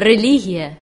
религия